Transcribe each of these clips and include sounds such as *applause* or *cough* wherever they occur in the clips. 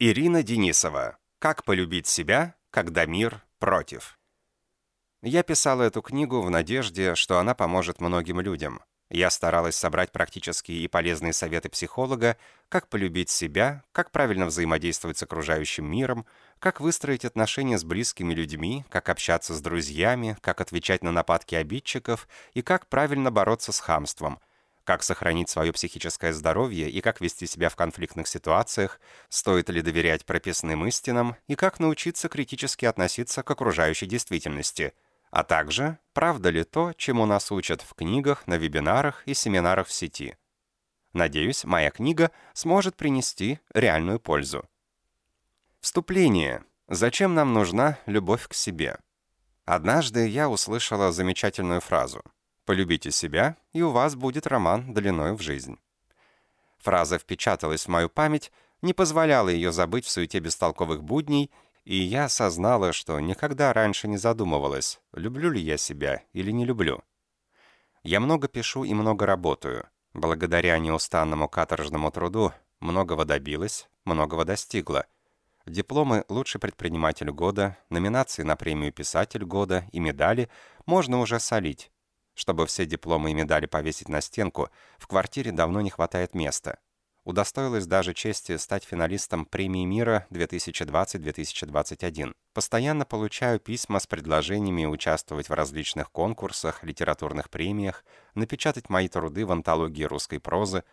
Ирина Денисова. Как полюбить себя, когда мир против. Я писала эту книгу в надежде, что она поможет многим людям. Я старалась собрать практические и полезные советы психолога, как полюбить себя, как правильно взаимодействовать с окружающим миром, как выстроить отношения с близкими людьми, как общаться с друзьями, как отвечать на нападки обидчиков и как правильно бороться с хамством, как сохранить свое психическое здоровье и как вести себя в конфликтных ситуациях, стоит ли доверять прописным истинам и как научиться критически относиться к окружающей действительности – а также, правда ли то, чему нас учат в книгах, на вебинарах и семинарах в сети. Надеюсь, моя книга сможет принести реальную пользу. Вступление. Зачем нам нужна любовь к себе? Однажды я услышала замечательную фразу «Полюбите себя, и у вас будет роман длиной в жизнь». Фраза впечаталась в мою память, не позволяла ее забыть в суете бестолковых будней и я осознала, что никогда раньше не задумывалась, люблю ли я себя или не люблю. Я много пишу и много работаю. Благодаря неустанному каторжному труду многого добилась, многого достигла. Дипломы «Лучший предприниматель года», номинации на премию «Писатель года» и медали можно уже солить. Чтобы все дипломы и медали повесить на стенку, в квартире давно не хватает места удостоилась даже чести стать финалистом премии мира 2020-2021. Постоянно получаю письма с предложениями участвовать в различных конкурсах, литературных премиях, напечатать мои труды в антологии русской прозы.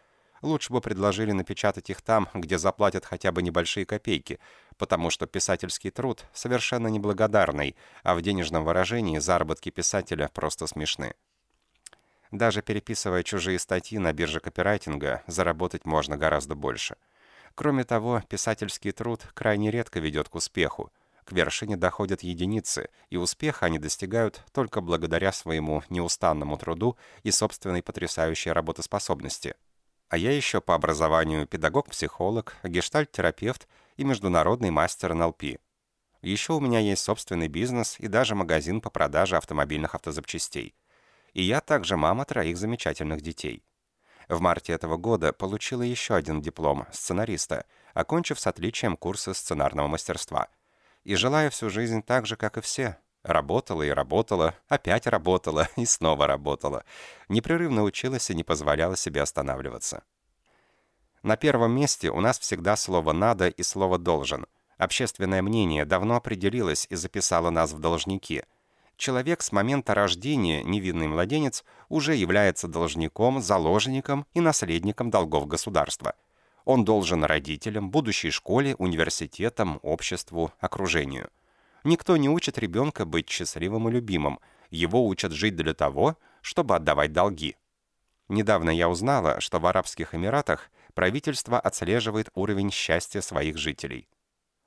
Лучше бы предложили напечатать их там, где заплатят хотя бы небольшие копейки, потому что писательский труд совершенно неблагодарный, а в денежном выражении заработки писателя просто смешны. Даже переписывая чужие статьи на бирже копирайтинга, заработать можно гораздо больше. Кроме того, писательский труд крайне редко ведет к успеху. К вершине доходят единицы, и успеха они достигают только благодаря своему неустанному труду и собственной потрясающей работоспособности. А я еще по образованию педагог-психолог, гештальт-терапевт и международный мастер НЛП. Еще у меня есть собственный бизнес и даже магазин по продаже автомобильных автозапчастей и я также мама троих замечательных детей. В марте этого года получила еще один диплом сценариста, окончив с отличием курсы сценарного мастерства. И желаю всю жизнь так же, как и все. Работала и работала, опять работала *laughs* и снова работала. Непрерывно училась и не позволяла себе останавливаться. На первом месте у нас всегда слово «надо» и слово «должен». Общественное мнение давно определилось и записало нас в должники – человек с момента рождения, невинный младенец, уже является должником, заложником и наследником долгов государства. Он должен родителям, будущей школе, университетам, обществу, окружению. Никто не учит ребенка быть счастливым и любимым. Его учат жить для того, чтобы отдавать долги. Недавно я узнала, что в Арабских Эмиратах правительство отслеживает уровень счастья своих жителей.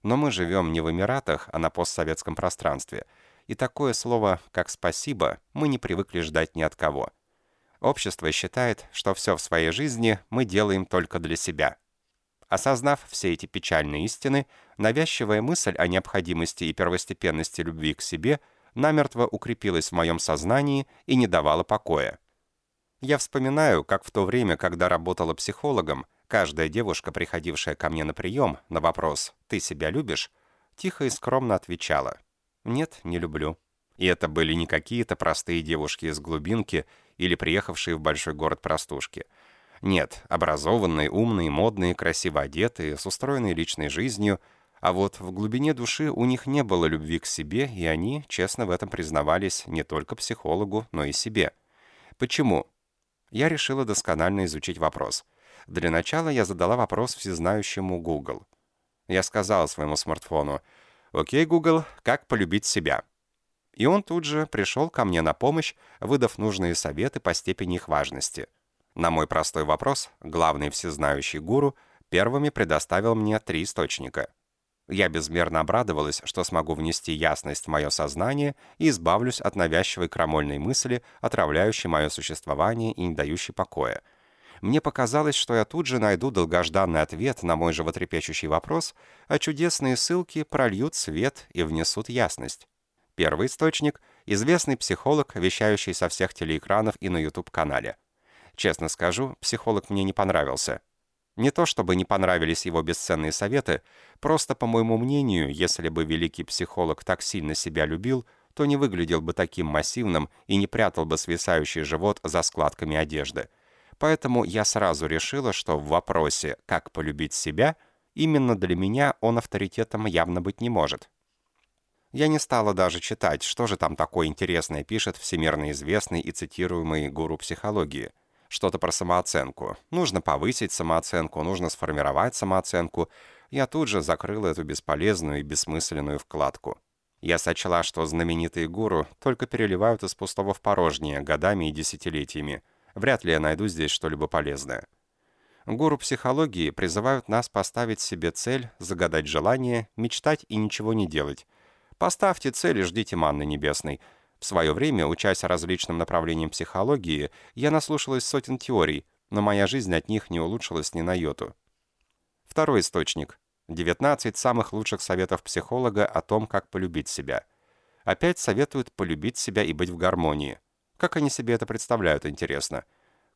Но мы живем не в Эмиратах, а на постсоветском пространстве – и такое слово, как «спасибо», мы не привыкли ждать ни от кого. Общество считает, что все в своей жизни мы делаем только для себя. Осознав все эти печальные истины, навязчивая мысль о необходимости и первостепенности любви к себе намертво укрепилась в моем сознании и не давала покоя. Я вспоминаю, как в то время, когда работала психологом, каждая девушка, приходившая ко мне на прием, на вопрос «ты себя любишь?», тихо и скромно отвечала нет, не люблю. И это были не какие-то простые девушки из глубинки или приехавшие в большой город простушки. Нет, образованные, умные, модные, красиво одетые, с устроенной личной жизнью, а вот в глубине души у них не было любви к себе, и они честно в этом признавались не только психологу, но и себе. Почему? Я решила досконально изучить вопрос. Для начала я задала вопрос всезнающему Google. Я сказала своему смартфону, «Окей, Google, как полюбить себя?» И он тут же пришел ко мне на помощь, выдав нужные советы по степени их важности. На мой простой вопрос главный всезнающий гуру первыми предоставил мне три источника. Я безмерно обрадовалась, что смогу внести ясность в мое сознание и избавлюсь от навязчивой крамольной мысли, отравляющей мое существование и не дающей покоя – мне показалось, что я тут же найду долгожданный ответ на мой животрепещущий вопрос, а чудесные ссылки прольют свет и внесут ясность. Первый источник – известный психолог, вещающий со всех телеэкранов и на YouTube-канале. Честно скажу, психолог мне не понравился. Не то чтобы не понравились его бесценные советы, просто, по моему мнению, если бы великий психолог так сильно себя любил, то не выглядел бы таким массивным и не прятал бы свисающий живот за складками одежды. Поэтому я сразу решила, что в вопросе «как полюбить себя» именно для меня он авторитетом явно быть не может. Я не стала даже читать, что же там такое интересное пишет всемирно известный и цитируемый гуру психологии – что-то про самооценку. Нужно повысить самооценку, нужно сформировать самооценку. Я тут же закрыл эту бесполезную и бессмысленную вкладку. Я сочла, что знаменитые гуру только переливают из пустого в порожнее годами и десятилетиями. Вряд ли я найду здесь что-либо полезное. Гуру психологии призывают нас поставить себе цель, загадать желание, мечтать и ничего не делать. Поставьте цель и ждите манны небесной – в свое время, учась различным направлениям психологии, я наслушалась сотен теорий, но моя жизнь от них не улучшилась ни на йоту. Второй источник. 19 самых лучших советов психолога о том, как полюбить себя. Опять советуют полюбить себя и быть в гармонии. Как они себе это представляют, интересно?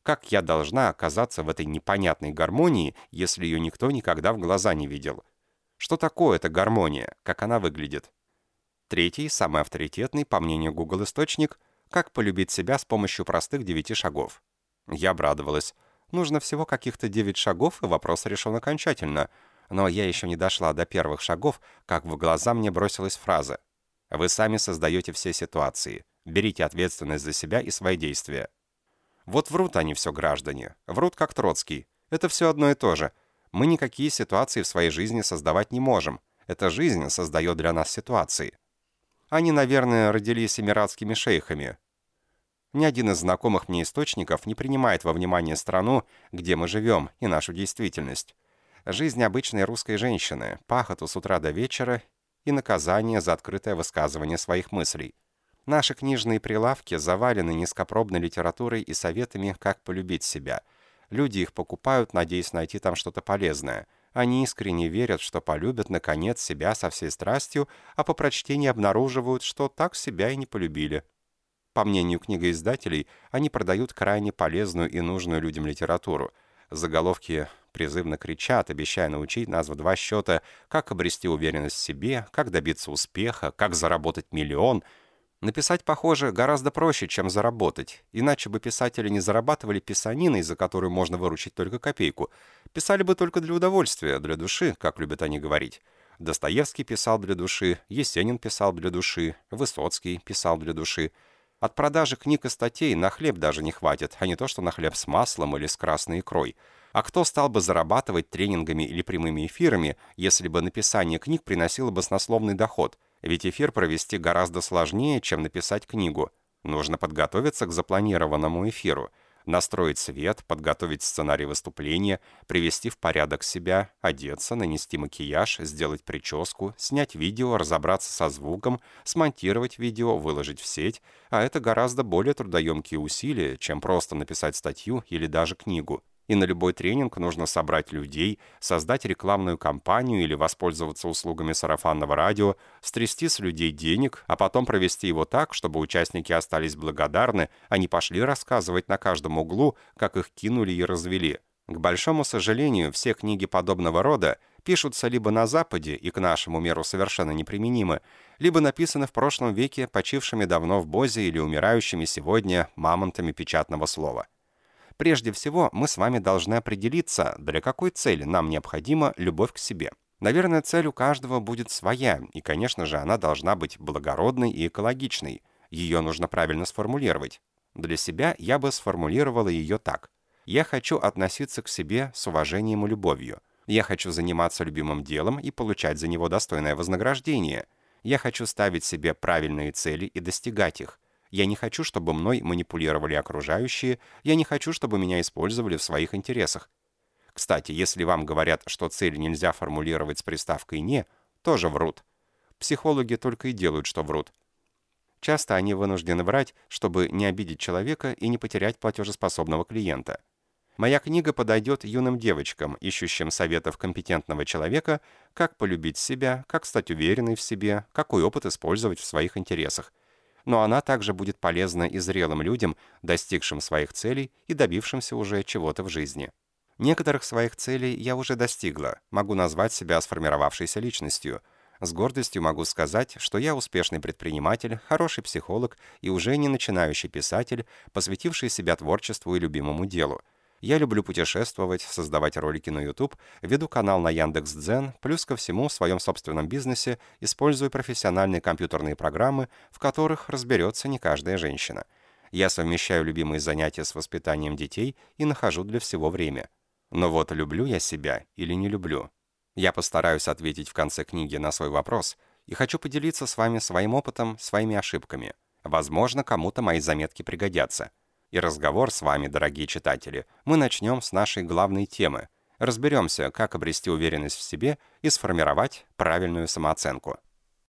Как я должна оказаться в этой непонятной гармонии, если ее никто никогда в глаза не видел? Что такое эта гармония? Как она выглядит? Третий, самый авторитетный, по мнению Google источник, как полюбить себя с помощью простых девяти шагов. Я обрадовалась. Нужно всего каких-то девять шагов, и вопрос решен окончательно. Но я еще не дошла до первых шагов, как в глаза мне бросилась фраза. Вы сами создаете все ситуации. Берите ответственность за себя и свои действия. Вот врут они все, граждане. Врут, как Троцкий. Это все одно и то же. Мы никакие ситуации в своей жизни создавать не можем. Эта жизнь создает для нас ситуации. Они, наверное, родились эмиратскими шейхами. Ни один из знакомых мне источников не принимает во внимание страну, где мы живем, и нашу действительность. Жизнь обычной русской женщины, пахоту с утра до вечера и наказание за открытое высказывание своих мыслей. Наши книжные прилавки завалены низкопробной литературой и советами, как полюбить себя. Люди их покупают, надеясь найти там что-то полезное – они искренне верят, что полюбят, наконец, себя со всей страстью, а по прочтении обнаруживают, что так себя и не полюбили. По мнению книгоиздателей, они продают крайне полезную и нужную людям литературу. Заголовки призывно кричат, обещая научить нас в два счета, как обрести уверенность в себе, как добиться успеха, как заработать миллион – Написать, похоже, гораздо проще, чем заработать. Иначе бы писатели не зарабатывали писаниной, за которую можно выручить только копейку. Писали бы только для удовольствия, для души, как любят они говорить. Достоевский писал для души, Есенин писал для души, Высоцкий писал для души. От продажи книг и статей на хлеб даже не хватит, а не то, что на хлеб с маслом или с красной икрой. А кто стал бы зарабатывать тренингами или прямыми эфирами, если бы написание книг приносило баснословный доход – ведь эфир провести гораздо сложнее, чем написать книгу. Нужно подготовиться к запланированному эфиру, настроить свет, подготовить сценарий выступления, привести в порядок себя, одеться, нанести макияж, сделать прическу, снять видео, разобраться со звуком, смонтировать видео, выложить в сеть, а это гораздо более трудоемкие усилия, чем просто написать статью или даже книгу. И на любой тренинг нужно собрать людей, создать рекламную кампанию или воспользоваться услугами сарафанного радио, стрясти с людей денег, а потом провести его так, чтобы участники остались благодарны, а не пошли рассказывать на каждом углу, как их кинули и развели. К большому сожалению, все книги подобного рода пишутся либо на Западе и к нашему миру совершенно неприменимы, либо написаны в прошлом веке почившими давно в Бозе или умирающими сегодня мамонтами печатного слова. Прежде всего, мы с вами должны определиться, для какой цели нам необходима любовь к себе. Наверное, цель у каждого будет своя, и, конечно же, она должна быть благородной и экологичной. Ее нужно правильно сформулировать. Для себя я бы сформулировала ее так. Я хочу относиться к себе с уважением и любовью. Я хочу заниматься любимым делом и получать за него достойное вознаграждение. Я хочу ставить себе правильные цели и достигать их. Я не хочу, чтобы мной манипулировали окружающие, я не хочу, чтобы меня использовали в своих интересах. Кстати, если вам говорят, что цель нельзя формулировать с приставкой «не», тоже врут. Психологи только и делают, что врут. Часто они вынуждены врать, чтобы не обидеть человека и не потерять платежеспособного клиента. Моя книга подойдет юным девочкам, ищущим советов компетентного человека, как полюбить себя, как стать уверенной в себе, какой опыт использовать в своих интересах – но она также будет полезна и зрелым людям, достигшим своих целей и добившимся уже чего-то в жизни. Некоторых своих целей я уже достигла, могу назвать себя сформировавшейся личностью. С гордостью могу сказать, что я успешный предприниматель, хороший психолог и уже не начинающий писатель, посвятивший себя творчеству и любимому делу. Я люблю путешествовать, создавать ролики на YouTube, веду канал на Яндекс.Дзен, плюс ко всему в своем собственном бизнесе использую профессиональные компьютерные программы, в которых разберется не каждая женщина. Я совмещаю любимые занятия с воспитанием детей и нахожу для всего время. Но вот люблю я себя или не люблю? Я постараюсь ответить в конце книги на свой вопрос и хочу поделиться с вами своим опытом, своими ошибками. Возможно, кому-то мои заметки пригодятся. И разговор с вами, дорогие читатели, мы начнем с нашей главной темы. Разберемся, как обрести уверенность в себе и сформировать правильную самооценку.